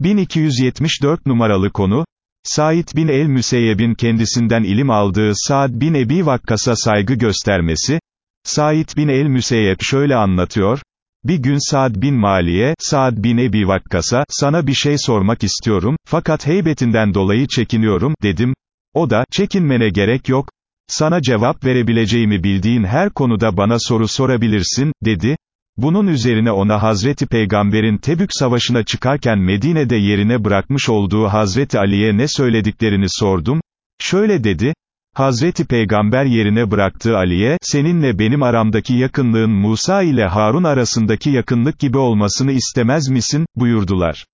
1274 numaralı konu, Said bin el-Müseyyeb'in kendisinden ilim aldığı Saad bin Ebi Vakkas'a saygı göstermesi, Said bin el-Müseyyeb şöyle anlatıyor, bir gün Saad bin Mali'ye, Saad bin Ebi Vakkas'a, sana bir şey sormak istiyorum, fakat heybetinden dolayı çekiniyorum, dedim. O da, çekinmene gerek yok, sana cevap verebileceğimi bildiğin her konuda bana soru sorabilirsin, dedi. Bunun üzerine ona Hazreti Peygamber'in Tebük Savaşı'na çıkarken Medine'de yerine bırakmış olduğu Hazreti Ali'ye ne söylediklerini sordum. Şöyle dedi, Hazreti Peygamber yerine bıraktığı Ali'ye, seninle benim aramdaki yakınlığın Musa ile Harun arasındaki yakınlık gibi olmasını istemez misin, buyurdular.